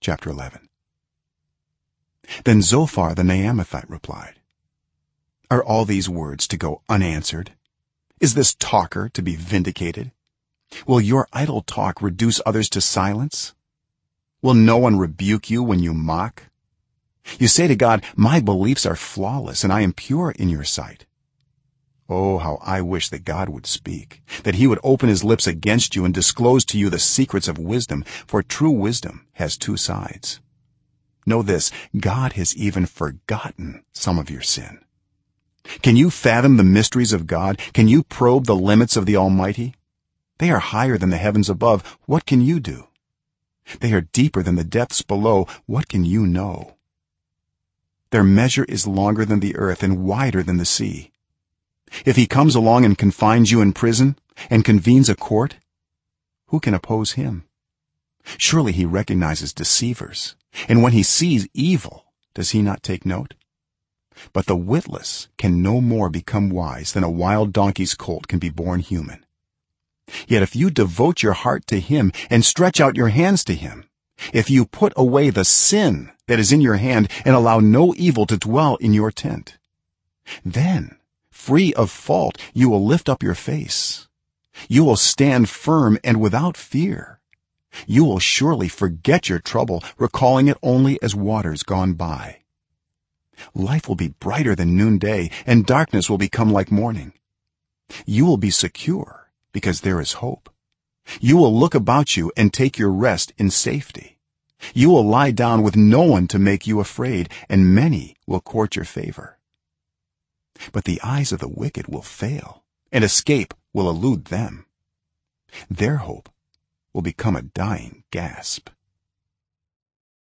chapter 11 then zophar the naamathite replied are all these words to go unanswered? Is this talker to be vindicated? Will your idle talk reduce others to silence? Will no one rebuke you when you mock? You say to god my beliefs are flawless and i am pure in your sight oh how i wish that god would speak that he would open his lips against you and disclose to you the secrets of wisdom for true wisdom has two sides. Know this god has even forgotten some of your sin. Can you fathom the mysteries of god? Can you probe the limits of the almighty? They are higher than the heavens above. What can you do? They are deeper than the depths below. What can you know? Their measure is longer than the earth and wider than the sea if he comes along and confines you in prison and convenes a court who can oppose him? Surely he recognizes deceivers and when he sees evil does he not take note? But the witless can no more become wise than a wild donkey's colt can be born human. Yet if you devote your heart to him and stretch out your hands to him if you put away the sin that is in your hand and allow no evil to dwell in your tent then free of fault you will lift up your face. You will stand firm and without fear. You will surely forget your trouble recalling it only as waters gone by. Life will be brighter than noonday and darkness will become like morning. You will be secure because there is hope. You will look about you and take your rest in safety. You will lie down with no one to make you afraid and many will court your favor but the eyes of the wicked will fail and escape will elude them. Their hope will become a dying gasp